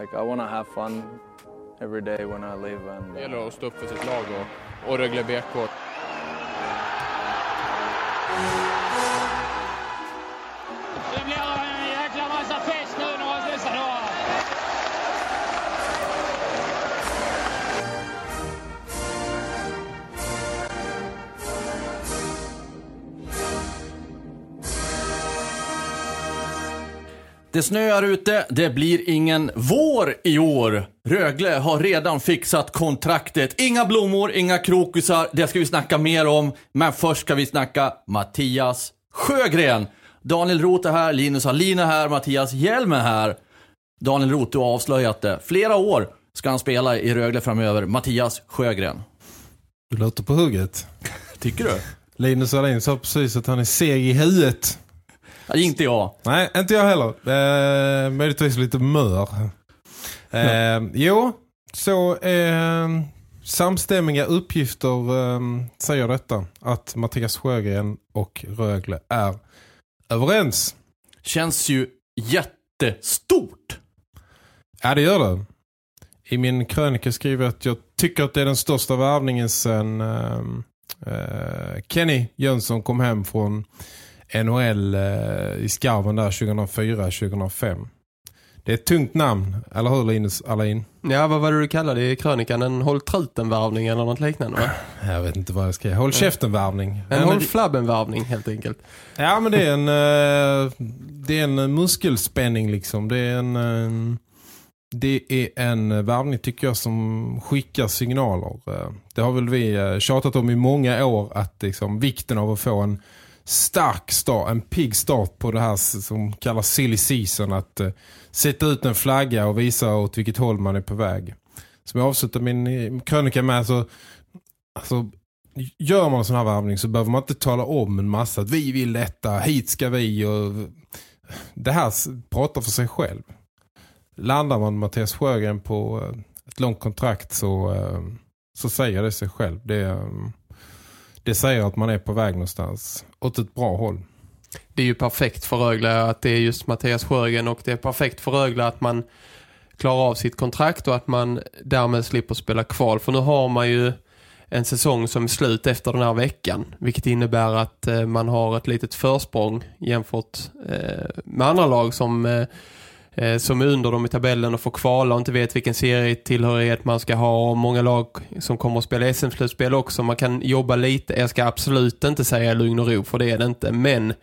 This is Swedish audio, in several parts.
like I want to have fun every day when I live. And Det uh, gäller att stå upp för sitt lag och, och Rögle BK. Det snöar ute, det blir ingen vår i år. Rögle har redan fixat kontraktet. Inga blommor, inga krokusar, det ska vi snacka mer om. Men först ska vi snacka Mattias Sjögren. Daniel Roth är här, Linus Hallin är här, Mattias Hjelm är här. Daniel Roth, du har avslöjat det. Flera år ska han spela i Rögle framöver. Mattias Sjögren. Du låter på hugget. Tycker du? Linus Alin sa precis att han är seg i huvudet. Ja, inte jag. Nej, inte jag heller. Eh, möjligtvis lite mör. Eh, jo, så eh, samstämmiga uppgifter eh, säger detta. Att Mattias Sjögren och Rögle är överens. Känns ju jättestort. Ja, det gör det. I min krönika skriver jag att jag tycker att det är den största värvningen sen eh, eh, Kenny Jönsson kom hem från NHL eh, i skarven där 2004-2005. Det är ett tungt namn, eller hur Linus Alain? Ja, vad var det du kallade i krönikan? En håll truten-värvning eller något liknande va? Jag vet inte vad jag ska Håll käften-värvning. En Ja, håll flabben-värvning helt enkelt. Ja, men det är en, eh, det är en muskelspänning liksom. Det är en, eh, det är en värvning tycker jag som skickar signaler. Det har väl vi tjatat om i många år att liksom, vikten av att få en stark start, en pigg start på det här som kallas silly season. Att eh, sätta ut en flagga och visa åt vilket håll man är på väg. Som jag avslutar min eh, krönika med så alltså, gör man en sån här värvning så behöver man inte tala om en massa att vi vill detta, hit ska vi och det här pratar för sig själv. Landar man Mattias Sjögren på eh, ett långt kontrakt så, eh, så säger det sig själv. Det, det säger att man är på väg någonstans åt ett bra håll. Det är ju perfekt för Rögle att det är just Mattias Sjögren och det är perfekt för Rögle att man klarar av sitt kontrakt och att man därmed slipper spela kval. För nu har man ju en säsong som är slut efter den här veckan. Vilket innebär att eh, man har ett litet försprång jämfört eh, med andra lag som, eh, eh, som är under dem i tabellen och får kvala och inte vet vilken serietillhörighet man ska ha. Och många lag som kommer att spela SM-slutspel också. Man kan jobba lite. Jag ska absolut inte säga lugn och ro för det är det inte. Men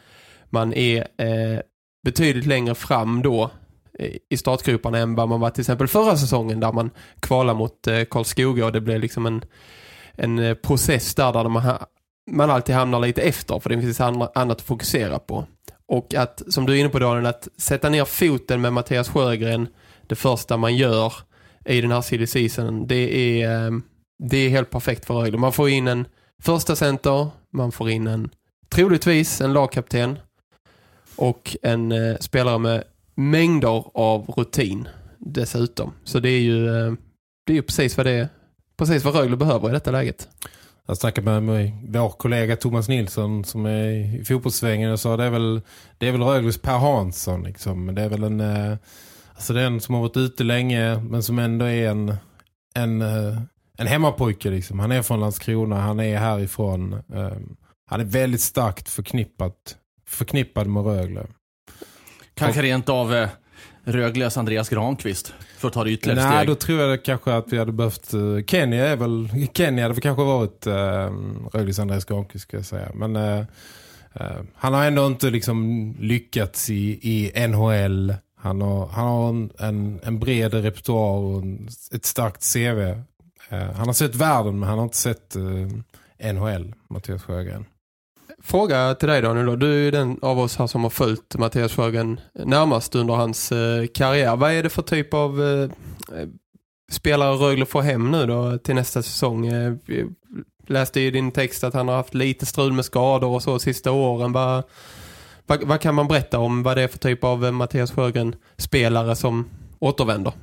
man är eh, betydligt längre fram då eh, i startgroparna än vad man var till exempel förra säsongen där man kvalar mot eh, Karlskoga och det blev liksom en, en eh, process där, där man, ha, man alltid hamnar lite efter för det finns andra, annat att fokusera på. Och att, som du är inne på Daniel, att sätta ner foten med Mattias Sjögren det första man gör i den här silly season, det är, ehm, det är helt perfekt för Rögle. Man får in en första center, man får in en troligtvis en lagkapten och en eh, spelare med mängder av rutin dessutom. Så det är ju, eh, det är ju precis vad det är. Precis vad Rögle behöver i detta läget. Jag snackade med vår kollega Thomas Nilsson som är i fotbollssvängen och sa det är väl, det är väl Rögles Per Hansson liksom. Det är väl en, eh, alltså det är en som har varit ute länge men som ändå är en, en, eh, en hemmapojke liksom. Han är från Landskrona, han är härifrån. eh, Han är väldigt starkt förknippat, förknippad med Rögle. Kanske rent av eh, Rögles Andreas Granqvist. För att ta det ytterligare Nej, steg. då tror jag kanske att vi hade behövt... Uh, Kenny är väl... Kenny hade kanske varit uh, Rögles Andreas Granqvist ska jag säga. Men uh, uh, han har ändå inte liksom lyckats i, i NHL. Han har, han har en, en, en bred repertoar och en, ett starkt CV. Han har sett världen men han har inte sett NHL, Mattias Sjögren. Fråga till dig Daniel då. Du är ju den av oss här som har följt Mattias Sjögren närmast under hans eh, karriär. Vad är det för typ av eh, eh, spelare Rögle får hem nu då till nästa säsong? Eh, vi läste i din text att han har haft lite strul med skador och så sista åren. Vad, vad, vad kan man berätta om vad det är för typ av eh, Mattias Sjögren-spelare som återvänder?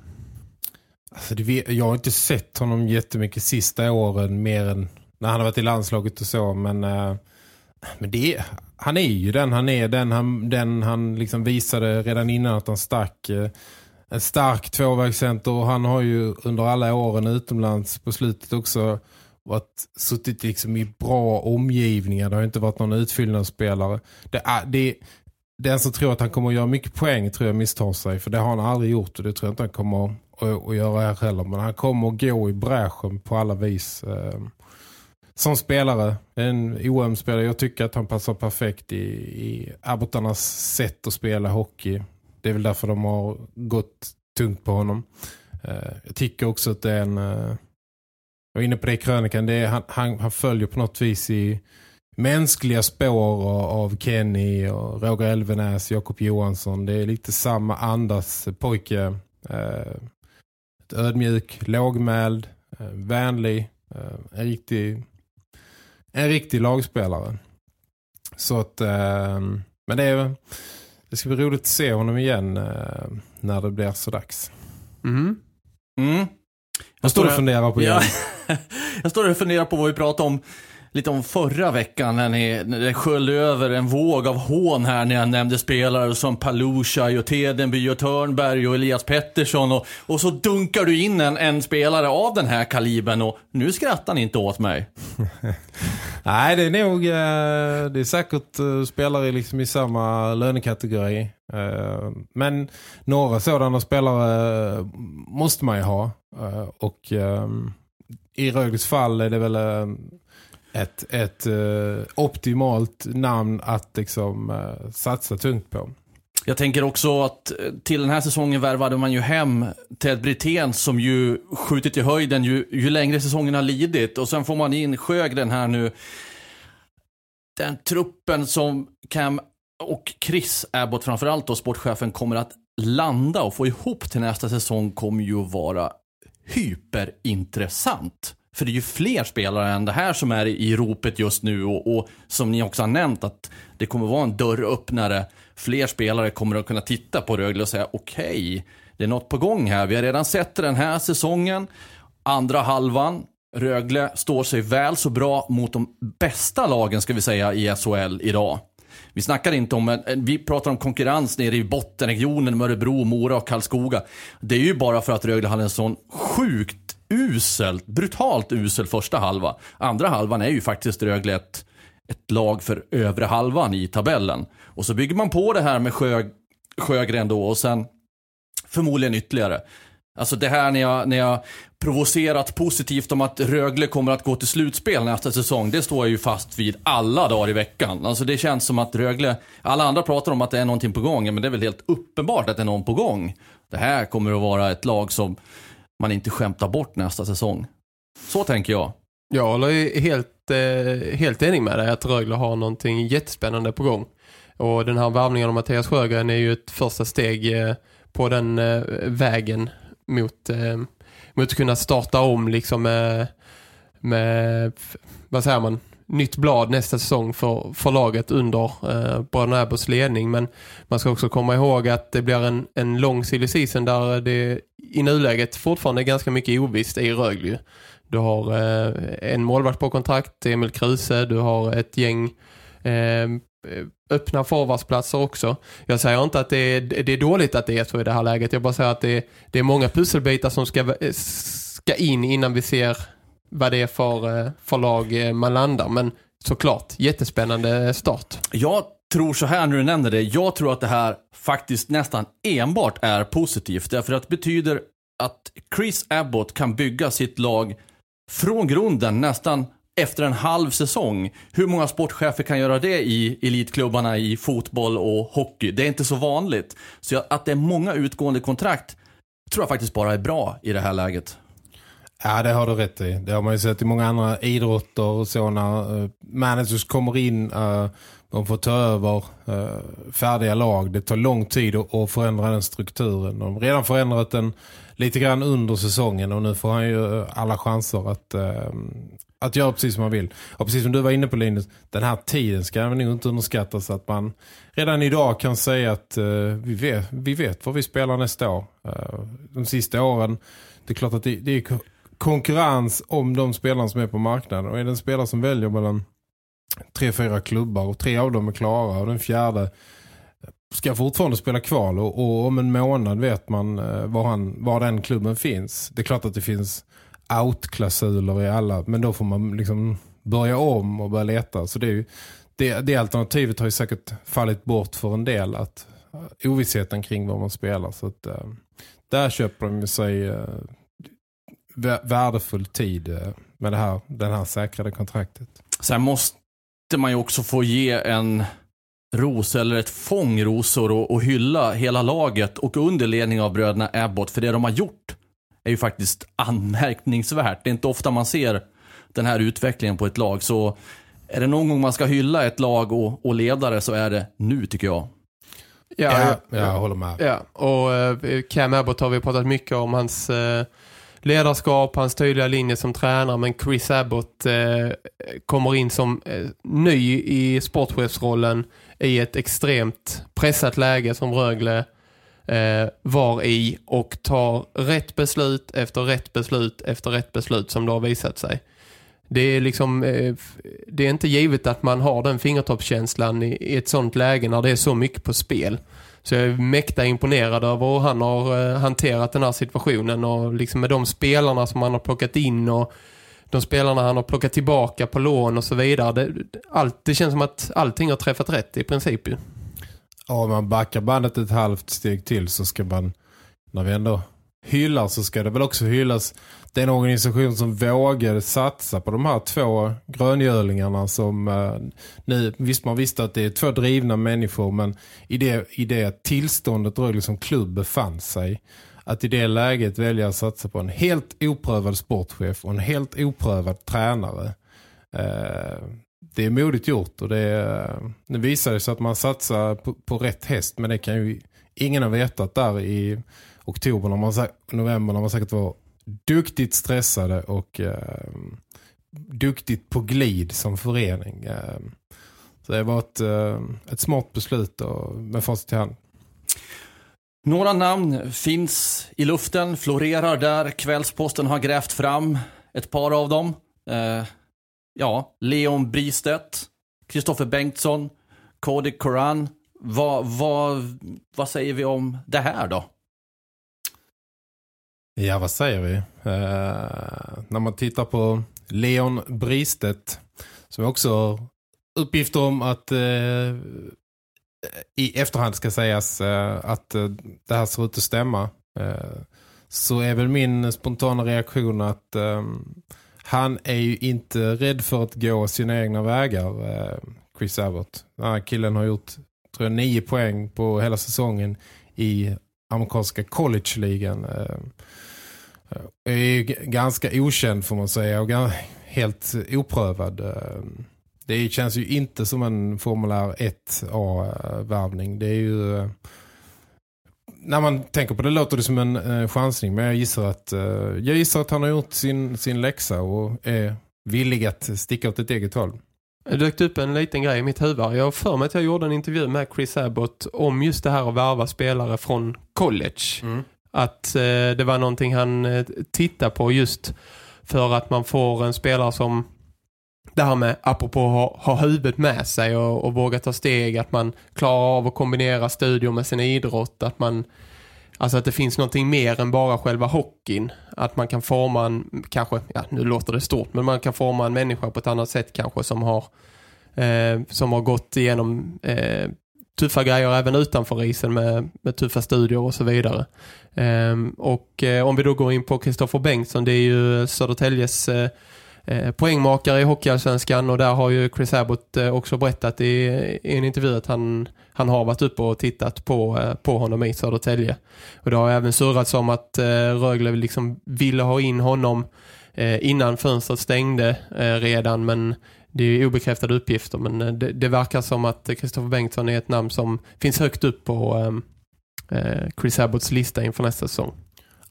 Alltså det, jag har inte sett honom jättemycket sista åren mer än när han har varit i landslaget och så. Men, eh, men det, han är ju den han är. Den han, den han liksom visade redan innan att han stack. Eh, en stark tvåvägscenter och han har ju under alla åren utomlands på slutet också varit, suttit liksom i bra omgivningar. Det har inte varit någon utfyllnadsspelare. Det är, det, den som tror att han kommer att göra mycket poäng tror jag misstar sig. För det har han aldrig gjort och det tror jag inte han kommer att, att göra här heller. Men han kommer att gå i bräschen på alla vis. Eh, som spelare. En OM-spelare. Jag tycker att han passar perfekt i, i Abbotarnas sätt att spela hockey. Det är väl därför de har gått tungt på honom. Eh, jag tycker också att det är en... Eh, jag var inne på det i krönikan. Det är, han, han, han följer på något vis i mänskliga spår av, av Kenny och Roger Elvenäs, Jakob Johansson. Det är lite samma andas eh, pojke. Ödmjuk, lågmäld, vänlig. En riktig en riktig lagspelare. Så att eh, men det är det ska bli roligt att se honom igen eh, när det blir så dags. Mm. Mm. Jag står och funderar på. Ja, jag står och funderar på vad vi pratade om lite om förra veckan när, ni, när det sköljde över en våg av hån här när jag nämnde spelare som Palusha och Tedenby och Törnberg och Elias Pettersson och, och så dunkar du in en, en spelare av den här kalibern och nu skrattar ni inte åt mig. Nej, det är nog eh, det är säkert eh, spelare liksom i samma lönekategori. Eh, men några sådana spelare måste man ju ha. Och i Rögles fall är det väl ett, ett eh, optimalt namn att liksom eh, satsa tungt på. Jag tänker också att eh, till den här säsongen värvade man ju hem Ted Brithén som ju skjutit i höjden ju, ju längre säsongen har lidit. Och sen får man in Sjögren här nu. Den truppen som Cam och Chris Abbott framförallt då, sportchefen, kommer att landa och få ihop till nästa säsong kommer ju att vara hyperintressant. För det är ju fler spelare än det här som är i ropet just nu och, och som ni också har nämnt att det kommer vara en dörröppnare. Fler spelare kommer att kunna titta på Rögle och säga okej, det är något på gång här. Vi har redan sett den här säsongen. Andra halvan, Rögle står sig väl så bra mot de bästa lagen ska vi säga i SHL idag. Vi snackar inte om, vi pratar om konkurrens nere i bottenregionen med Örebro, Mora och Karlskoga. Det är ju bara för att Rögle hade en sån sjukt uselt, brutalt usel första halva. Andra halvan är ju faktiskt Rögle ett, ett lag för övre halvan i tabellen. Och så bygger man på det här med Sjö, Sjögren då och sen förmodligen ytterligare. Alltså det här när jag, när jag provocerat positivt om att Rögle kommer att gå till slutspel nästa säsong, det står jag ju fast vid alla dagar i veckan. Alltså det känns som att Rögle, alla andra pratar om att det är någonting på gång, men det är väl helt uppenbart att det är någon på gång. Det här kommer att vara ett lag som man inte skämtar bort nästa säsong. Så tänker jag. Jag håller helt, eh, helt enig med dig att Rögle har någonting jättespännande på gång. Och den här värvningen av Mattias Sjögren är ju ett första steg eh, på den eh, vägen mot, eh, mot att kunna starta om liksom med, med vad säger man, nytt blad nästa säsong för, för laget under eh, Bröderna Abbotts ledning. Men man ska också komma ihåg att det blir en, en lång silly season där det i nuläget fortfarande är ganska mycket ovisst i Rögle. Du har eh, en målvakt på kontrakt, Emil Kruse. Du har ett gäng eh, öppna forwardsplatser också. Jag säger inte att det är, det är dåligt att det är så i det här läget. Jag bara säger att det är, det är många pusselbitar som ska, eh, ska in innan vi ser vad det är för, eh, för lag eh, man landar. Men såklart, jättespännande start. Jag tror så här när du nämner det. Jag tror att det här faktiskt nästan enbart är positivt. Därför att det betyder att Chris Abbott kan bygga sitt lag från grunden nästan efter en halv säsong. Hur många sportchefer kan göra det i elitklubbarna i fotboll och hockey? Det är inte så vanligt. Så att det är många utgående kontrakt tror jag faktiskt bara är bra i det här läget. Ja, det har du rätt i. Det har man ju sett i många andra idrotter och så när eh, managers kommer in uh, de får ta över eh, färdiga lag. Det tar lång tid att, att förändra den strukturen. De har redan förändrat den lite grann under säsongen och nu får han ju alla chanser att, att göra precis som man vill. Och precis som du var inne på Linus, den här tiden ska nog inte underskattas att man redan idag kan säga att vi, vet, vi vet vad vi spelar nästa år. de sista åren, det är klart att det, det är konkurrens om de spelarna som är på marknaden. Och är det en spelare som väljer mellan tre, fyra klubbar och tre av dem är klara och den fjärde ska fortfarande spela kval och, och om en månad vet man eh, var, han, var den klubben finns. Det är klart att det finns outklausuler i alla men då får man liksom börja om och börja leta. Så det, är ju, det, det alternativet har ju säkert fallit bort för en del att eh, ovissheten kring var man spelar. Så att, eh, där köper de sig värdefull tid uh, med det här, den här säkrade kontraktet. Sen måste man ju också få ge en ros eller ett fång rosor och, och hylla hela laget och under ledning av bröderna Abbott. För det de har gjort är ju faktiskt anmärkningsvärt. Det är inte ofta man ser den här utvecklingen på ett lag. Så är det någon gång man ska hylla ett lag och, och ledare så är det nu tycker jag. Ja, ja, jag håller med. Ja, och uh, Cam Abbott har vi pratat mycket om hans uh, ledarskap, hans tydliga linje som tränare men Chris Abbott eh, kommer in som eh, ny i sportchefsrollen i ett extremt pressat läge som Rögle eh, var i och tar rätt beslut efter rätt beslut efter rätt beslut som det har visat sig. Det är liksom eh, det är inte givet att man har den fingertoppskänslan i, i ett sånt läge när det är så mycket på spel. Så jag är mäkta imponerad över hur han har eh, hanterat den här situationen och liksom med de spelarna som han har plockat in och de spelarna han har plockat tillbaka på lån och så vidare. Det, allt, det känns som att allting har träffat rätt i princip ju. Ja, om man backar bandet ett halvt steg till så ska man, när vi ändå hyllar så ska det väl också hyllas den organisation som vågade satsa på de här två gröngölingarna som eh, nu, visst man visste att det är två drivna människor men i det, i det tillståndet Rögle som klubb befann sig att i det läget välja att satsa på en helt oprövad sportchef och en helt oprövad tränare. Eh, det är modigt gjort och det, det visar sig att man satsar på, på, rätt häst men det kan ju ingen ha vetat där i oktober, när man, november när man säkert var duktigt stressade och eh, duktigt på glid som förening. Eh, så det var ett, eh, ett smart beslut och, med fast i hand. Några namn finns i luften, florerar där. Kvällsposten har grävt fram ett par av dem. Eh, ja, Leon Bristedt, Kristoffer Bengtsson, Cody Koran. Vad, va, vad säger vi om det här då? Ja, vad säger vi? Eh, när man tittar på Leon Bristedt som också uppgifter om att eh, i efterhand ska sägas eh, att eh, det här ser ut att stämma eh, så är väl min spontana reaktion att ehm, han är ju inte rädd för att gå sina egna vägar eh, Chris Abbott. Den här killen har gjort tror jag nio poäng på hela säsongen i amerikanska college-ligan. Eh, eh, är ganska okänd får man säga och helt oprövad eh, det känns ju inte som en formulär 1A-värvning. Det är ju... När man tänker på det låter det som en eh, chansning. Men jag gissar, att, eh, jag gissar att han har gjort sin, sin läxa och är villig att sticka åt ett eget håll. Det dök upp en liten grej i mitt huvud. Jag för mig att jag gjorde en intervju med Chris Abbott om just det här att värva spelare från college. Mm. Att eh, det var någonting han eh, tittar på just för att man får en spelare som det här med, apropå att ha, ha huvudet med sig och, och våga ta steg, att man klarar av att kombinera studier med sin idrott, att man Alltså att det finns någonting mer än bara själva hockeyn. Att man kan forma en, kanske, ja nu låter det stort, men man kan forma en människa på ett annat sätt kanske som har eh, som har gått igenom eh, tuffa grejer även utanför isen med, med tuffa studier och så vidare. Ehm, eh, och om vi då går in på Kristoffer Bengtsson, det är ju Södertäljes eh, Eh, poängmakare i Hockeyallsvenskan och där har ju Chris Abbott eh, också berättat i, i en intervju att han, han har varit uppe och tittat på, eh, på honom i Södertälje. Och det har även surrats om att Rögle liksom ville ha in honom innan fönstret stängde redan men det är obekräftade uppgifter men det, det verkar som att Kristoffer Bengtsson är ett namn som finns högt upp på ehm, Chris Abbotts lista inför nästa säsong.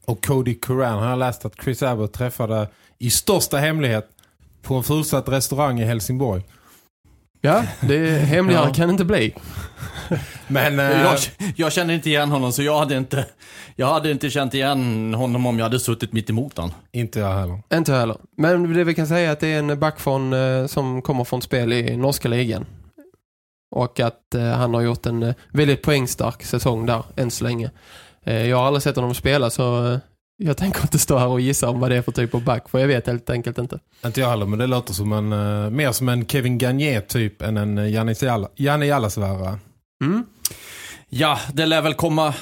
Och Cody Curran har jag läst att Chris Abbott träffade i största hemlighet på en fullsatt restaurang i Helsingborg. Ja, det hemligare Ja. kan det inte bli. Men eh, Jag, jag känner inte igen honom så jag hade inte, jag hade inte känt igen honom om jag hade suttit mitt emot honom. inte jag heller. Inte heller. Men det vi kan säga är att det är en back från, eh, som kommer från spel i norska ligan. Och att eh, han har gjort en eh, väldigt poängstark säsong där än så länge. Eh, jag har aldrig sett honom spela så jag tänker inte stå här och gissa om vad det är för typ av back. För jag vet helt enkelt inte. Inte jag heller, men det låter som en, eh, mer som en Kevin Gagné typ än en uh, Janne Jallasvära. Mm. Ja, det lär väl komma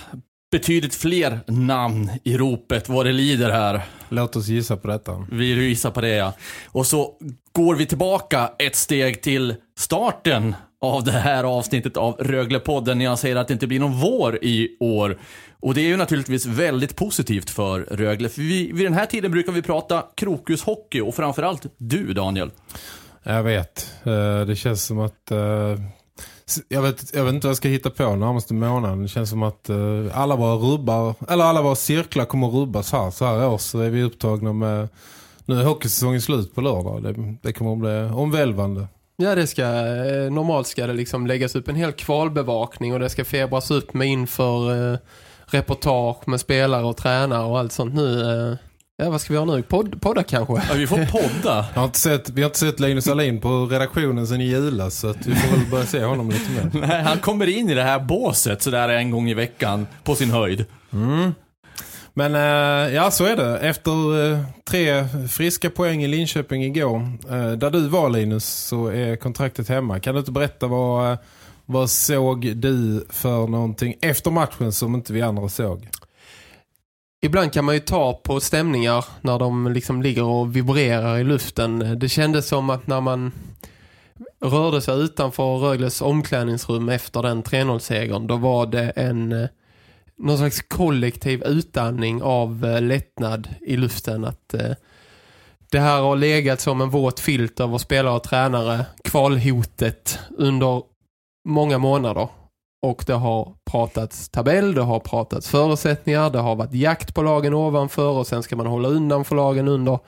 betydligt fler namn i ropet vad det lider här. Låt oss gissa på detta. Vi visar på det ja. Och så går vi tillbaka ett steg till starten av det här avsnittet av Röglepodden när jag säger att det inte blir någon vår i år. Och det är ju naturligtvis väldigt positivt för Rögle. För vi, vid den här tiden brukar vi prata krokushockey och framförallt du Daniel. Jag vet. Eh, det känns som att... Eh, jag vet, jag vet inte vad jag ska hitta på närmaste månaden. Det känns som att eh, alla våra rubbar, eller alla våra cirklar kommer att rubbas här. Så här år så är vi upptagna med... Nu är hockeysäsongen slut på lördag. Det, det kommer att bli omvälvande. Ja, det ska, eh, normalt ska det liksom läggas upp en hel kvalbevakning och det ska febras upp med inför eh, reportage med spelare och tränare och allt sånt nu. Eh, ja, vad ska vi ha nu? Pod, podda kanske? Ja, vi får podda. Jag har inte sett, vi har inte sett Linus Alin på redaktionen sedan i julas så att vi får väl börja se honom lite mer. Nej, han kommer in i det här båset sådär en gång i veckan på sin höjd. Men eh, ja, så är det. Efter eh, tre friska poäng i Linköping igår, eh, där du var Linus, så är kontraktet hemma. Kan du inte berätta vad, eh, vad såg du för någonting efter matchen som inte vi andra såg? Ibland kan man ju ta på stämningar när de liksom ligger och vibrerar i luften. Det kändes som att när man rörde sig utanför Rögles omklädningsrum efter den 3-0-segern, då var det en eh, någon slags kollektiv utandning av eh, lättnad i luften. Att eh, det här har legat som en våt filt över spelare och tränare, kvalhotet under många månader. Och det har pratats tabell, det har pratats förutsättningar, det har varit jakt på lagen ovanför och sen ska man hålla undan för lagen under.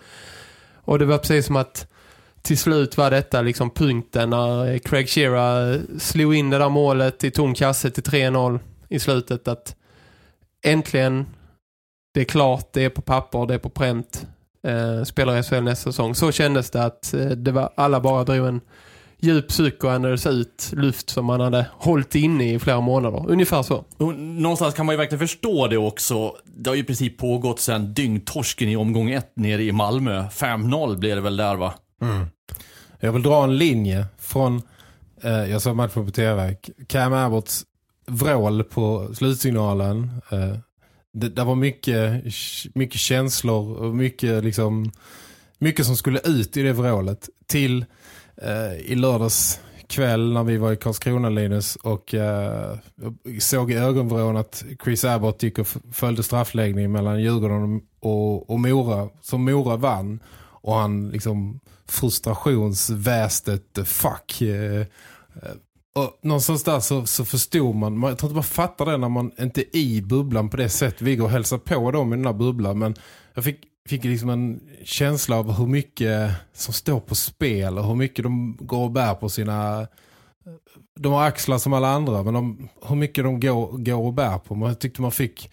Och det var precis som att till slut var detta liksom punkten när eh, Craig Shearer eh, slog in det där målet i tom kasse till 3-0 i slutet att äntligen det är klart, det är på papper, det är på pränt eh, spelar i SHL nästa säsong. Så kändes det att eh, det var, alla bara drog en djup andades ut luft som man hade hållit inne i flera månader. Ungefär så. Någonstans kan man ju verkligen förstå det också. Det har ju i princip pågått sedan dyngtorsken i omgång ett nere i Malmö. 5-0 blev det väl där va? Jag vill dra en linje från, eh, jag såg matchen på tv, Cam Abbotts vrål på slutsignalen. Eh, det, det var mycket, mycket känslor och mycket, liksom, mycket som skulle ut i det vrålet. Till eh, i lördags kväll när vi var i Karlskrona Linus och eh, såg i ögonvrån att Chris Abbott gick och följde straffläggning mellan Djurgården och, och Mora som Mora vann och han liksom frustrationsvästet fuck eh, eh och någonstans där så, så förstod man, man jag tror inte man fattar det när man inte är i bubblan på det sätt vi går och hälsar på dem i den här bubblan men jag fick, fick liksom en känsla av hur mycket som står på spel och hur mycket de går och bär på sina de har axlar som alla andra men de, hur mycket de går, går och bär på man tyckte man fick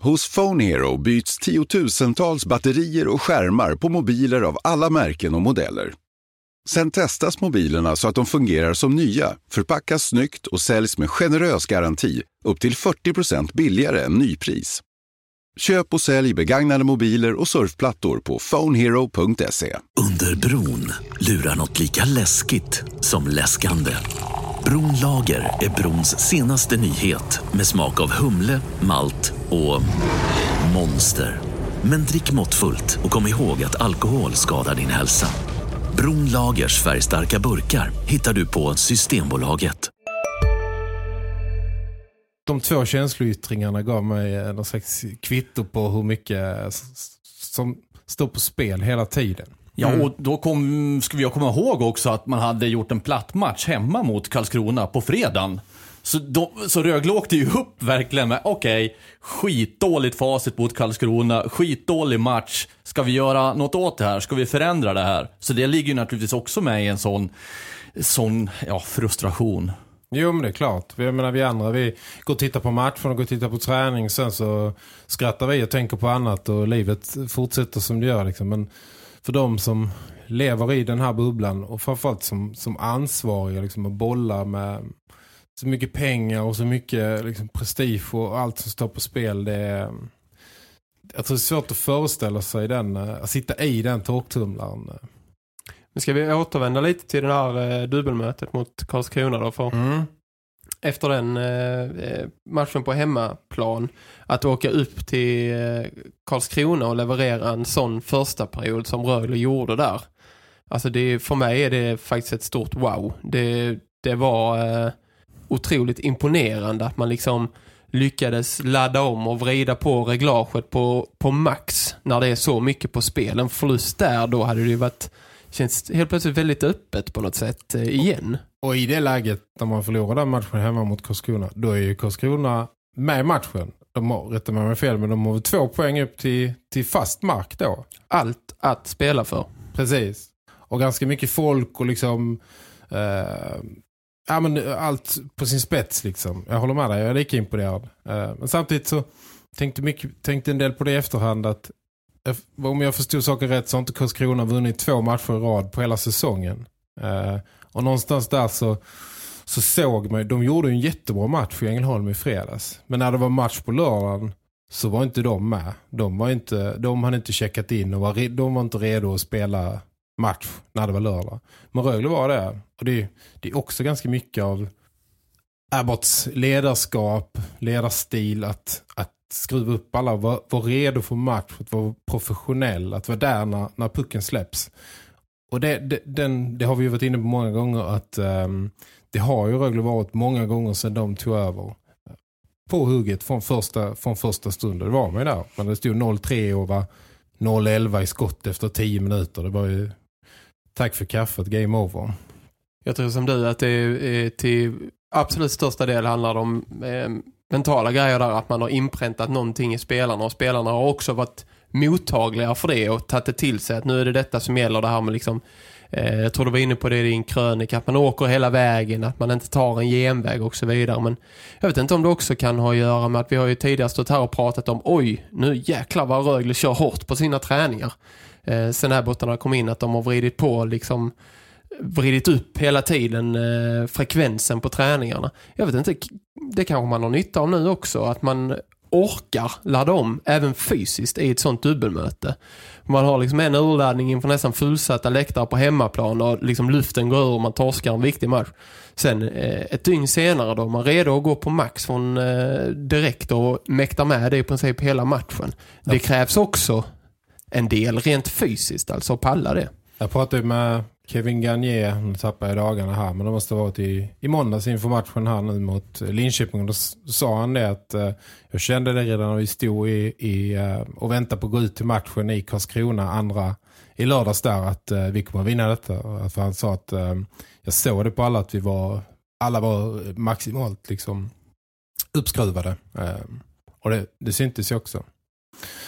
Hos Phone Hero byts tiotusentals batterier och skärmar på mobiler av alla märken och modeller. Sen testas mobilerna så att de fungerar som nya, förpackas snyggt och säljs med generös garanti upp till 40% billigare än nypris. Köp och sälj begagnade mobiler och surfplattor på phonehero.se. Under bron lurar något lika läskigt som läskande. Bronlager är brons senaste nyhet med smak av humle, malt och monster. Men drick måttfullt och kom ihåg att alkohol skadar din hälsa. Bronlagers färgstarka burkar hittar du på Systembolaget. De två känsloyttringarna gav mig eh, någon slags kvitto på hur mycket s- som står på spel hela tiden. Ja, och då kom, ska vi komma ihåg också att man hade gjort en platt match hemma mot Karlskrona på fredagen. Så, de, så Rögle åkte ju upp verkligen med, okej, skitdåligt facit mot Karlskrona, skitdålig match. Ska vi göra något åt det här? Ska vi förändra det här? Så det ligger ju naturligtvis också med i en sån, sån ja, frustration. Jo men det är klart. Jag menar vi andra, vi går och tittar på matchen och går och tittar på träning. Sen så skrattar vi och tänker på annat och livet fortsätter som det gör. Liksom. Men för de som lever i den här bubblan och framförallt som, som ansvariga liksom, och bollar med så mycket pengar och så mycket liksom, prestige och allt som står på spel. Det är, jag tror det är svårt att föreställa sig den, eh, att sitta i den torktumlaren. Men ska vi återvända lite till det här eh, dubbelmötet mot Karlskrona då? För Mm. efter den eh, eh, matchen på hemmaplan att åka upp till eh, Karlskrona och leverera en sån första period som Rögle gjorde där. Alltså det, för mig är det faktiskt ett stort wow. Det, det var eh, otroligt imponerande att man liksom lyckades ladda om och vrida på reglaget på, på max när det är så mycket på spel. En förlust där då hade det ju varit känns helt plötsligt väldigt öppet på något sätt eh, igen. Och i det läget när man förlorar den matchen hemma mot Karlskrona, då är ju Karlskrona med i matchen. De har, rättar mig med fel, men de har väl två poäng upp till, till fast mark då. Allt att spela för. Precis. Och ganska mycket folk och liksom eh, ja, men eh, allt på sin spets liksom. Jag håller med dig, jag är lika imponerad. Eh, men samtidigt så tänkte, mycket, tänkte en del på det i efterhand att eh, om jag förstod saker rätt så har inte Karlskrona vunnit två matcher i rad på hela säsongen. Och någonstans där så, så såg man, de gjorde ju en jättebra match i Ängelholm i fredags. Men när det var match på lördagen så var inte de med. De, var inte, de hade inte checkat in och var, de var inte redo att spela match när det var lördag. Men Rögle var det. Och det, det är också ganska mycket av Abbotts ledarskap, ledarstil att, att skruva upp alla vara, var redo för match, att vara professionell, att vara där när, när pucken släpps. Och det, det, den, det har vi ju varit inne på många gånger att um, det har ju Rögle varit många gånger sedan de tog över på hugget från första, från första stunden. Det var man ju där. Men det stod 0-3 och var 0-11 i skott efter 10 minuter. Det var ju tack för kaffet, game over. Jag tror som du att det är till absolut största del handlar om eh, mentala grejer där. Att man har inpräntat någonting i spelarna och spelarna har också varit mottagliga för det och tagit det till sig att nu är det detta som gäller det här med liksom eh, jag tror du var inne på det i din krönika att man åker hela vägen, att man inte tar en genväg och så vidare men jag vet inte om det också kan ha att göra med att vi har ju tidigare stått här och pratat om oj, nu jäklar vad Rögle kör hårt på sina träningar eh, sen här bortarna kom in att de har vridit på liksom vridit upp hela tiden eh, frekvensen på träningarna. Jag vet inte, det kanske man har nytta av nu också. Att man orkar ladda om även fysiskt i ett sånt dubbelmöte. Man har liksom en urladdning inför nästan fullsatta läktare på hemmaplan och liksom luften går ur och man torskar en viktig match. Sen eh, ett dygn senare då är man redo att gå på max från eh, direkt och mäkta med det i princip hela matchen. Det krävs också en del rent fysiskt, alltså att palla det. Jag pratade med Kevin Garnier, nu tappar jag dagarna här, men det måste ha varit i, i måndags inför matchen här nu mot eh, Linköping. Och då sa han det att eh, jag kände det redan när vi stod i, i, eh, och väntade på att gå ut till matchen i Karlskrona andra i lördags där att eh, vi kommer att vinna detta. För han sa att eh, jag såg det på alla att vi var, alla var maximalt liksom uppskruvade. Eh, och det, det syntes ju också.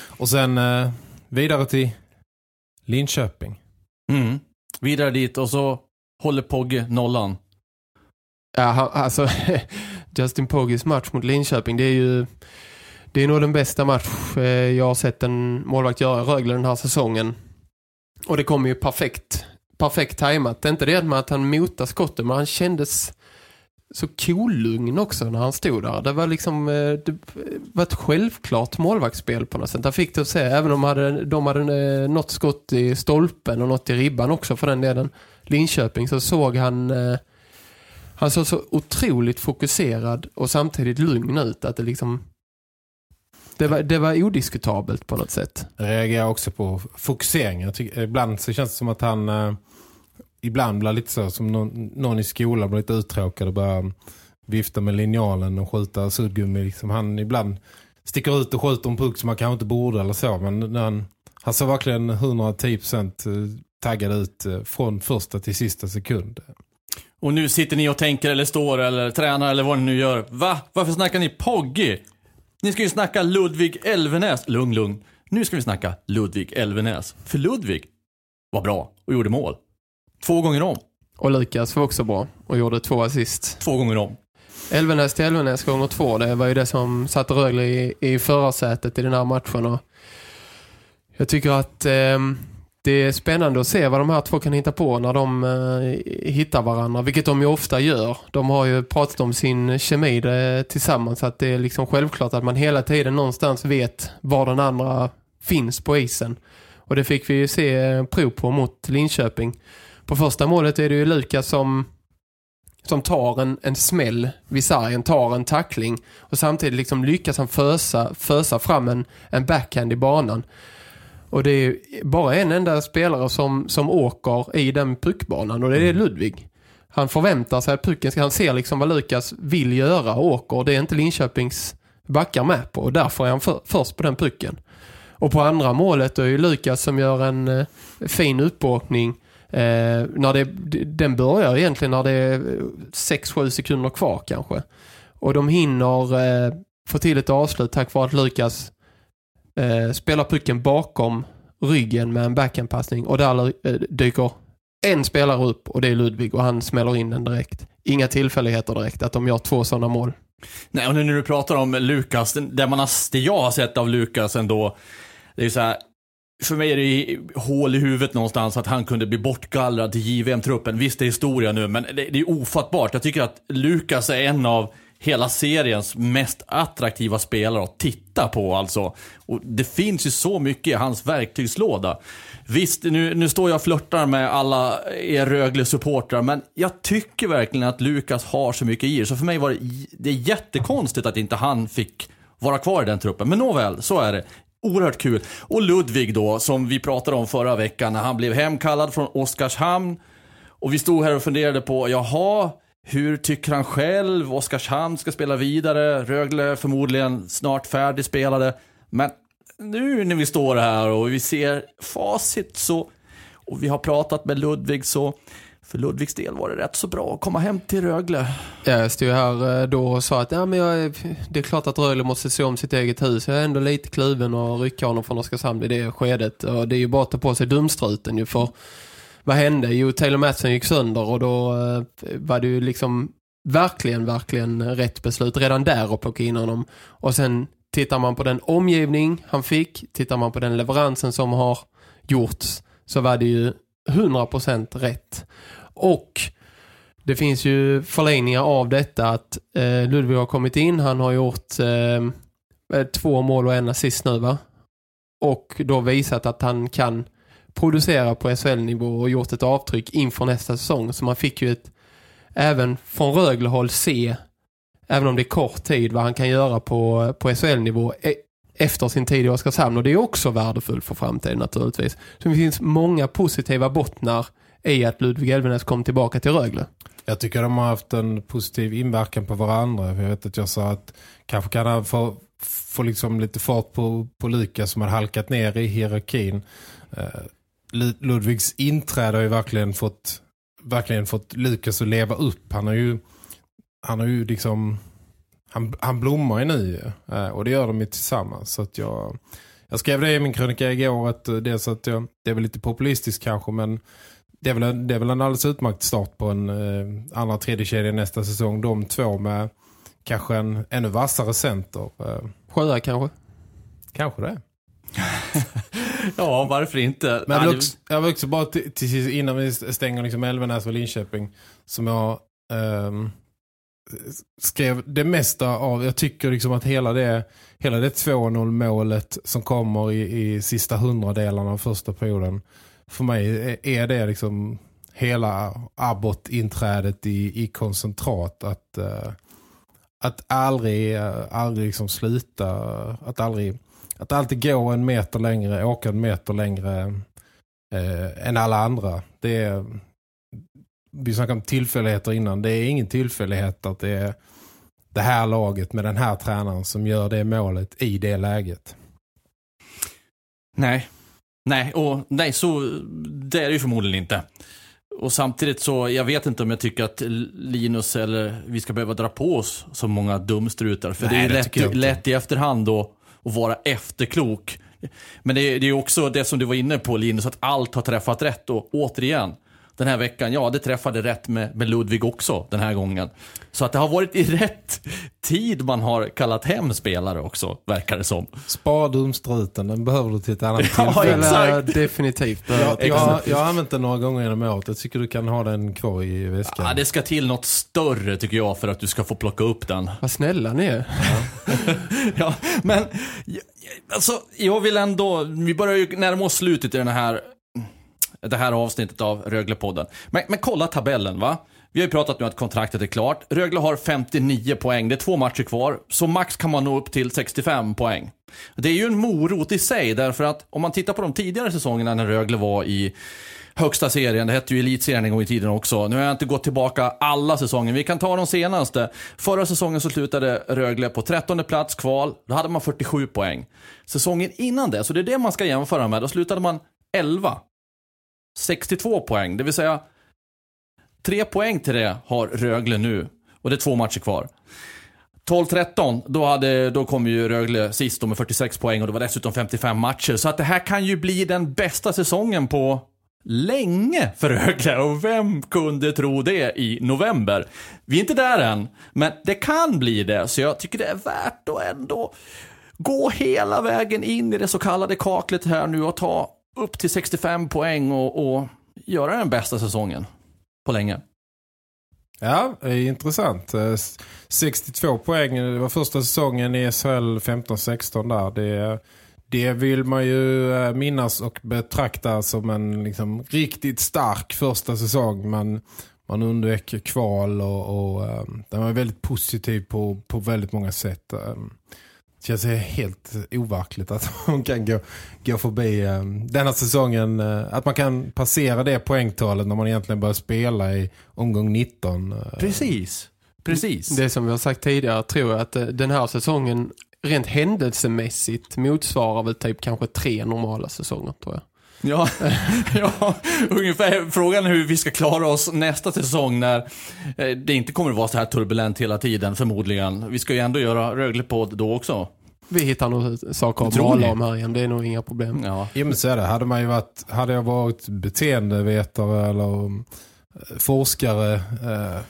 Och sen eh, vidare till Linköping. Mm. Vidare dit och så håller Pogge nollan. Ja, alltså Justin Poggis match mot Linköping, det är ju det är nog den bästa match eh, jag har sett en målvakt göra i Rögle den här säsongen. Och det kommer ju perfekt perfekt tajmat. Det är inte det med att han motar skottet, men han kändes så kolugn också när han stod där. Det var liksom eh, det var ett självklart målvaktsspel på något sätt. Där fick du se, även om de hade, de hade eh, något skott i stolpen och något i ribban också för den delen. Linköping så såg han eh, han såg så otroligt fokuserad och samtidigt lugn ut att det liksom Det var, det var odiskutabelt på något sätt. Jag reagerar också på fokuseringen. Tycker, ibland så känns det som att han eh, ibland blir lite så som någon, någon i skolan blir lite uttråkad och börjar vifta med linjalen och skjuta suddgummi. Liksom. Han ibland sticker ut och skjuter en puck som man kanske inte borde eller så. Men när han, han ser verkligen 110% eh, taggad ut eh, från första till sista sekund. Och nu sitter ni och tänker eller står eller tränar eller vad ni nu gör. Va? Varför snackar ni Poggi? Ni ska ju snacka Ludvig Elvenäs. Lugn, lugn. Nu ska vi snacka Ludvig Elvenäs. För Ludvig var bra och gjorde mål. Två gånger om. Och Lukas var också bra och gjorde två assist. Två gånger om. Elvenäs till Elvenäs gånger två. Det var ju det som satte Rögle i, i förarsätet i den här matchen. Och jag tycker att eh, det är spännande att se vad de här två kan hitta på när de eh, hittar varandra. Vilket de ju ofta gör. De har ju pratat om sin kemi där, tillsammans. Att det är liksom självklart att man hela tiden någonstans vet var den andra finns på isen. Och det fick vi ju se eh, prov på mot Linköping. På första målet är det ju Lukas som som tar en, en smäll vid sargen, tar en tackling och samtidigt liksom lyckas han fösa, fösa fram en, en backhand i banan. Och det är bara en enda spelare som, som åker i den puckbanan och det är Ludvig. Han förväntar sig att pucken ska, han ser liksom vad Lukas vill göra och åker och det är inte Linköpings backar med på och därför är han för, först på den pucken. Och på andra målet är ju Lukas som gör en eh, fin uppåkning Eh, när det, den börjar egentligen när det är eh, 6-7 sekunder kvar kanske. Och de hinner eh, få till ett avslut tack vare att Lukas eh, spelar pucken bakom ryggen med en backhandpassning. Och där eh, dyker en spelare upp och det är Ludvig och han smäller in den direkt. Inga tillfälligheter direkt att de gör två sådana mål. Nej, och nu när du pratar om Lukas, det, man har, det jag har sett av Lukas ändå, det är ju så här, för mig är det hål i huvudet någonstans att han kunde bli bortgallrad till JVM-truppen. Visst, det är historia nu, men det, det är ofattbart. Jag tycker att Lukas är en av hela seriens mest attraktiva spelare att titta på alltså. Och det finns ju så mycket i hans verktygslåda. Visst, nu, nu står jag och flörtar med alla er Rögle-supportrar, men jag tycker verkligen att Lukas har så mycket i Så för mig var det, det är jättekonstigt att inte han fick vara kvar i den truppen. Men nåväl, så är det. Oerhört kul. Och Ludvig då, som vi pratade om förra veckan när han blev hemkallad från Oskarshamn. Och vi stod här och funderade på, jaha, hur tycker han själv? Oskarshamn ska spela vidare, Rögle förmodligen snart färdigspelade. Men nu när vi står här och vi ser facit så, och vi har pratat med Ludvig så för Ludvigs del var det rätt så bra att komma hem till Rögle. Jag stod här eh, då och sa att ja, men jag, det är klart att Rögle måste se om sitt eget hus. Jag är ändå lite kluven och rycka honom från Oskarshamn i det skedet. Och det är ju bara att ta på sig dumstruten ju för vad hände? Jo, Taylor Madsen gick sönder och då eh, var det ju liksom verkligen, verkligen rätt beslut redan där att plocka in honom. Och sen tittar man på den omgivning han fick, tittar man på den leveransen som har gjorts så var det ju 100% rätt. Och det finns ju förlängningar av detta att eh, Ludvig har kommit in. Han har gjort eh, eh två mål och en assist nu va? Och då visat att han kan producera på SHL-nivå och gjort ett avtryck inför nästa säsong. Så man fick ju ett, även från Rögle-håll se, även om det är kort tid, vad han kan göra på, på SHL-nivå e, efter sin tid i Oskarshamn. Och det är också värdefullt för framtiden naturligtvis. Så det finns många positiva bottnar i att Ludvig Elvenes kom tillbaka till Rögle. Jag tycker de har haft en positiv inverkan på varandra. Jag vet att jag sa att kanske kan han få, få liksom lite fart på, på Lukas som har halkat ner i hierarkin. Uh, Ludvigs inträde har ju verkligen fått verkligen fått Lukas att leva upp. Han har ju han har ju liksom han, han blommar ju nu eh, och det gör de ju tillsammans så att jag jag skrev det i min krönika igår att eh, dels det, att jag, det är väl lite populistiskt kanske men det är, väl en, det är väl en alldeles utmärkt start på en eh, andra tredje kedja nästa säsong. De två med kanske en ännu vassare center. Eh. Sjöa kanske? Kanske det. ja, varför inte? Men jag vill också, jag vill också bara till, till innan vi stänger liksom Elvenäs och Linköping som jag eh, skrev det mesta av, jag tycker liksom att hela det, hela det 2-0 målet som kommer i, i sista hundradelarna av första perioden för mig är det liksom hela Abbott-inträdet i, i koncentrat att, uh, att aldrig, eh, aldrig liksom sluta, att aldrig, att alltid gå en meter längre, åka en meter längre eh, än alla andra. Det är, vi snackade om tillfälligheter innan. Det är ingen tillfällighet att det är det här laget med den här tränaren som gör det målet i det läget. Nej. Nej, och nej, så det är det ju förmodligen inte. Och samtidigt så, jag vet inte om jag tycker att Linus eller vi ska behöva dra på oss så många dumstrutar. För Nej, det är jag lätt, lätt i efterhand då att vara efterklok. Men det är, det är också det som du var inne på Linus, att allt har träffat rätt. Och återigen, den här veckan, ja det träffade rätt med, med Ludvig också den här gången. Så att det har varit i rätt tid man har kallat hem spelare också, verkar det som. Spara dumstruten, den behöver du till ett annat Ja, tillfälle. exakt. Definitivt. Jag, jag, jag har använt den några gånger genom året. Jag tycker du kan ha den kvar i väskan. Ja, det ska till något större tycker jag för att du ska få plocka upp den. Vad snälla ni är. ja, men ja, alltså, jag vill ändå, vi börjar ju närma oss slutet i den här, det här avsnittet av Röglepodden. Men, men kolla tabellen va. Vi har ju pratat nu att kontraktet är klart. Rögle har 59 poäng, det är två matcher kvar. Så max kan man nå upp till 65 poäng. Det är ju en morot i sig, därför att om man tittar på de tidigare säsongerna när Rögle var i högsta serien, det hette ju elitserien en gång i tiden också. Nu har jag inte gått tillbaka alla säsonger, vi kan ta de senaste. Förra säsongen så slutade Rögle på 13 plats kval, då hade man 47 poäng. Säsongen innan det, så det är det man ska jämföra med, då slutade man 11. 62 poäng, det vill säga tre poäng till det har Rögle nu. Och det är två matcher kvar. 12-13, då, hade, då kom ju Rögle sist med 46 poäng och det var dessutom 55 matcher. Så att det här kan ju bli den bästa säsongen på länge för Rögle. Och vem kunde tro det i november? Vi är inte där än, men det kan bli det. Så jag tycker det är värt att ändå gå hela vägen in i det så kallade kaklet här nu och ta upp till 65 poäng och, och göra den bästa säsongen på länge. Ja, det är intressant. Eh, 62 poäng, eh, det var första säsongen i SHL 15-16 där. Det, det vill man ju eh, minnas och betrakta som en liksom, riktigt stark första säsong. Man, man undvek kval och, och den var väldigt positiv på, på väldigt många sätt. Det känns helt overkligt att man kan gå, gå förbi eh, denna säsongen. eh, Att man kan passera det poängtalet när man egentligen börjar spela i omgång 19. eh. Precis. Precis. Det som vi har sagt tidigare tror jag att eh, den här säsongen rent händelsemässigt motsvarar väl typ kanske tre normala säsonger tror jag. Ja, ja, ungefär. Frågan är hur vi ska klara oss nästa säsong när eh, det inte kommer att vara så här turbulent hela tiden förmodligen. Vi ska ju ändå göra Röglepodd då också. Vi hittar nog saker att ni? om här igen, det är nog inga problem. Ja. Ja men så är det. Hade, man ju varit, hade jag varit beteendevetare eller eh, forskare eh,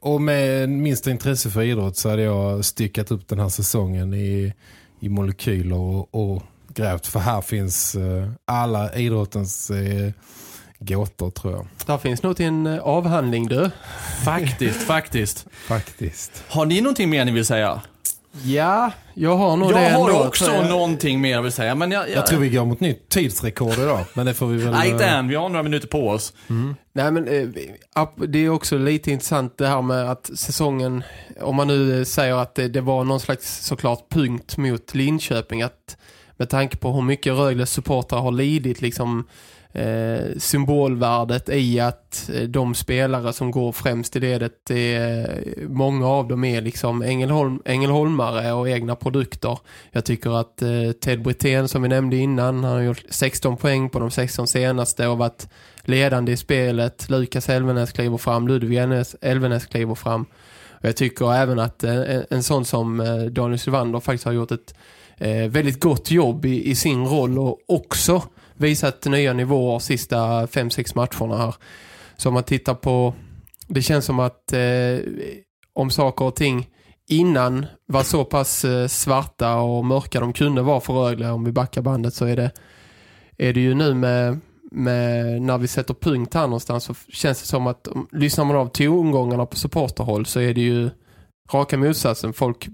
och med minsta intresse för idrott så hade jag styckat upp den här säsongen i, i molekyler och, och grävt. För här finns eh, alla idrottens eh, gåtor tror jag. Där finns nog till en eh, avhandling du. Faktiskt, faktiskt. Faktiskt. Har ni någonting mer ni vill säga? Ja, jag har nog det Jag har ändå, också jag. någonting mer jag vill säga. Men jag, jag, Jag tror vi går mot nytt tidsrekord idag. Men det får vi väl... Nej, inte än. Vi har några minuter på oss. Nej men det är också lite intressant det här med att säsongen, om man nu säger att det, det var någon slags såklart punkt mot Linköping, att med tanke på hur mycket Rögles supportrar har lidit liksom eh, symbolvärdet i att eh, de spelare som går främst i ledet, det är, många av dem är liksom Engelholm, Ängelholmare och egna produkter. Jag tycker att eh, Ted Brithén som vi nämnde innan, han har gjort 16 poäng på de 16 senaste och varit ledande i spelet. Lukas Elvenäs kliver fram, Ludvig Elvenäs- kliver fram. Och jag tycker även att eh, en, en sån som eh, Daniel Sylvander faktiskt har gjort ett eh, väldigt gott jobb i, i sin roll och också visat nya nivåer sista 5-6 matcherna här. Så om man tittar på, det känns som att eh, om saker och ting innan var så pass eh, svarta och mörka de kunde vara för Rögle, om vi backar bandet så är det, är det ju nu med, med när vi sätter punkt här någonstans så känns det som att om, lyssnar man av tongångarna på supporterhåll så är det ju raka motsatsen. Folk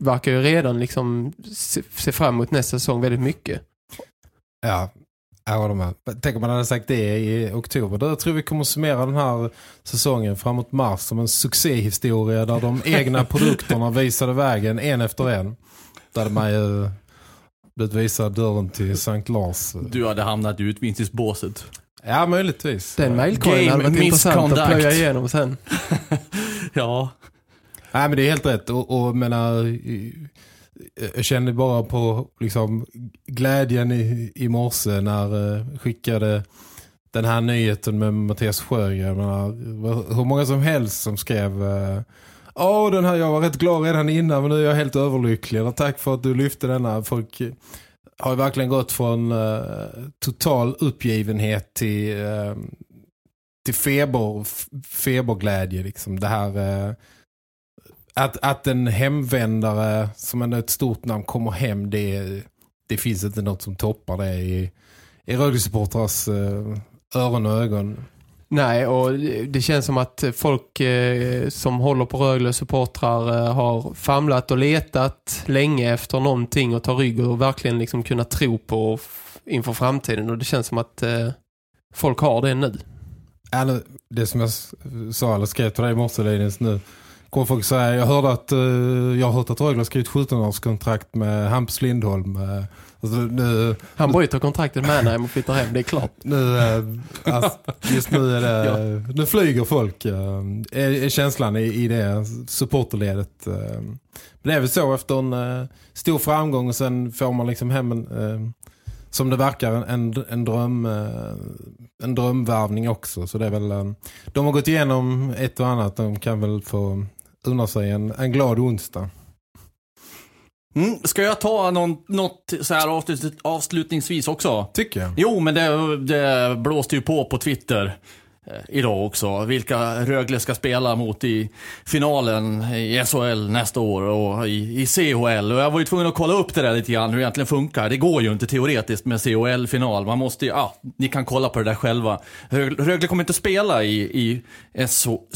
verkar ju redan liksom se, se fram emot nästa säsong väldigt mycket. Ja, Jag håller med. Tänk om man hade sagt det i oktober. Då tror vi kommer summera den här säsongen framåt mars som en succéhistoria där de egna produkterna visade vägen en efter en. Där man ju blivit visad dörren till Sankt Lars. Du hade hamnat i utvisningsbåset. Ja, möjligtvis. Den mailkorgen hade varit intressant att plöja igenom sen. Ja. Nej, men det är helt rätt. Och, och menar, jag kände bara på liksom, glädjen i, i morse när uh, skickade den här nyheten med Mattias Sjögren. Menar, hur många som helst som skrev eh, Åh, den här, jag var rätt glad redan innan men nu är jag helt överlycklig. Tack för att du lyfte denna. Folk eh, har ju verkligen gått från uh, total uppgivenhet till, uh, till feber, feberglädje. Liksom. Det här... uh, att, att en hemvändare som är ett stort namn kommer hem, det, det finns inte något som toppar det i, i Rögle-supportrars eh, öron och ögon. Nej, och det känns som att folk eh, som håller på Rögle supportrar eh, har famlat och letat länge efter någonting och ta rygg och verkligen liksom kunna tro på inför framtiden. Och det känns som att eh, folk har det nu. Eller, det som jag sa eller skrev till dig i morse Linus, nu kommer folk säga, jag hörde att eh, jag har hört att Rögle har skrivit 17-årskontrakt med Hampus Lindholm. eh, alltså, nu, Han bryter kontraktet med Anaheim och flyttar hem, det är klart. nu, eh, alltså, just nu är det, nu flyger folk är, är känslan i, i det supporterledet. Men det är väl så efter en stor framgång och sen får man liksom hem en, som det verkar en, en, dröm en drömvärvning också. Så det är väl, de har gått igenom ett och annat. De kan väl få unna sig en, en glad onsdag. Mm, ska jag ta någon, något så här avslut, avslutningsvis också? Tycker jag. Jo, men det, det blåste ju på på Twitter idag också. Vilka Rögle ska spela mot i finalen i SHL nästa år och i, i CHL. Och jag var ju tvungen att kolla upp det där lite grann, hur det egentligen funkar. Det går ju inte teoretiskt med CHL-final. Man måste ju, ja, ni kan kolla på det där själva. Rögle, kommer inte att spela i, i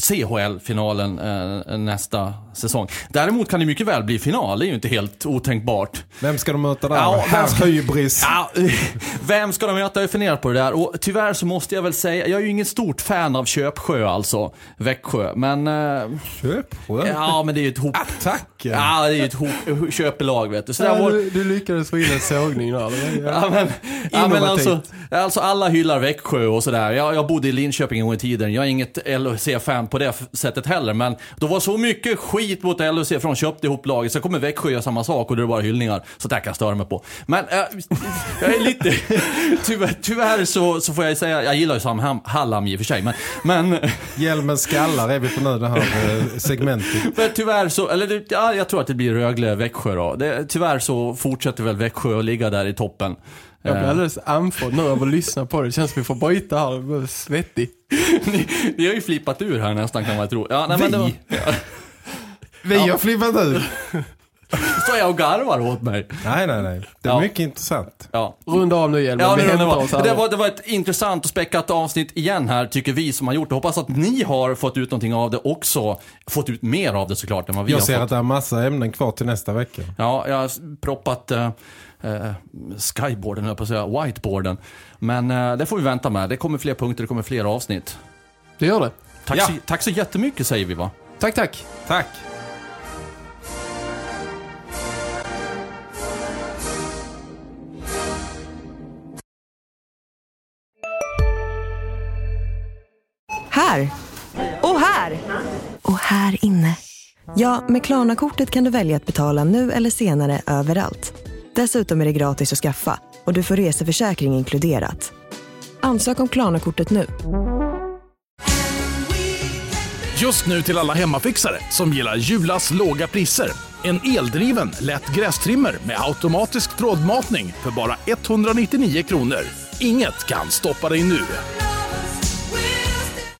CHL-finalen eh, nästa säsong. Däremot kan det mycket väl bli final, det är ju inte helt otänkbart. Vem ska de möta där? Ja, vem ska- hybris. Ja, vem ska de möta? Jag har funderat på det där. Och tyvärr så måste jag väl säga, jag är ju ingen stort fan av Köpsjö alltså. Växjö. Men... eh, Köpsjö. Ja, men det är ju ett hop... Attack. Ja, det är ju ett hop, köpelag vet du. Så Ja, var... du, du lyckades få in en sågning där. Det var- Ja, men, ja, men alltså, alltså alla hyllar Växjö och sådär. Jag, jag bodde i Linköping en gång i tiden. Jag är inget LHC-fan på det sättet heller. Men då var så mycket skit mot LHC från de köpte ihop laget. Så kommer Växjö göra samma sak och det är bara hyllningar. Så där kan jag störa mig på. Men äh, jag är lite... Tyvärr, tyvärr så, så får jag säga, jag gillar ju Sam Hallam i för sig. Men, men, Hjälmen skallar är vi på nu det här eh, segmentet. men tyvärr så, eller ja, jag tror att det blir Rögle-Växjö då. Det, tyvärr så fortsätter väl Växjö att ligga där i toppen. Jag blir Eh, alldeles andfådd nu av att lyssna på det. Det känns som vi får bryta här. Jag blir svettig. ni, ni har ju flippat ur här nästan kan man tro. Ja, nej, men det var, Vi har flippat ut. så jag och garvar åt mig. Nej, nej, nej. Det är Ja. mycket intressant. Ja. Runda av nu Hjelmen. Ja, vi hämtar oss det, var, det var ett intressant och späckat avsnitt igen här, tycker vi som har gjort det. Hoppas att ni har fått ut någonting av det också. Fått ut mer av det såklart än vad vi Jag har ser fått. att det är massa ämnen kvar till nästa vecka. Ja, jag har proppat eh, eh, skyboarden, jag på att säga, whiteboarden. Men eh, det får vi vänta med. Det kommer fler punkter, det kommer fler avsnitt. Det gör det. Tack, Ja. så, tack så jättemycket säger vi va? Tack, tack. Tack. Här! Och här! Och här inne. Ja, med Klarna-kortet kan du välja att betala nu eller senare överallt. Dessutom är det gratis att skaffa och du får reseförsäkring inkluderat. Ansök om Klarna-kortet nu. Just nu till alla hemmafixare som gillar Julas låga priser. En eldriven, lätt grästrimmer med automatisk trådmatning för bara 199 kronor. Inget kan stoppa dig nu.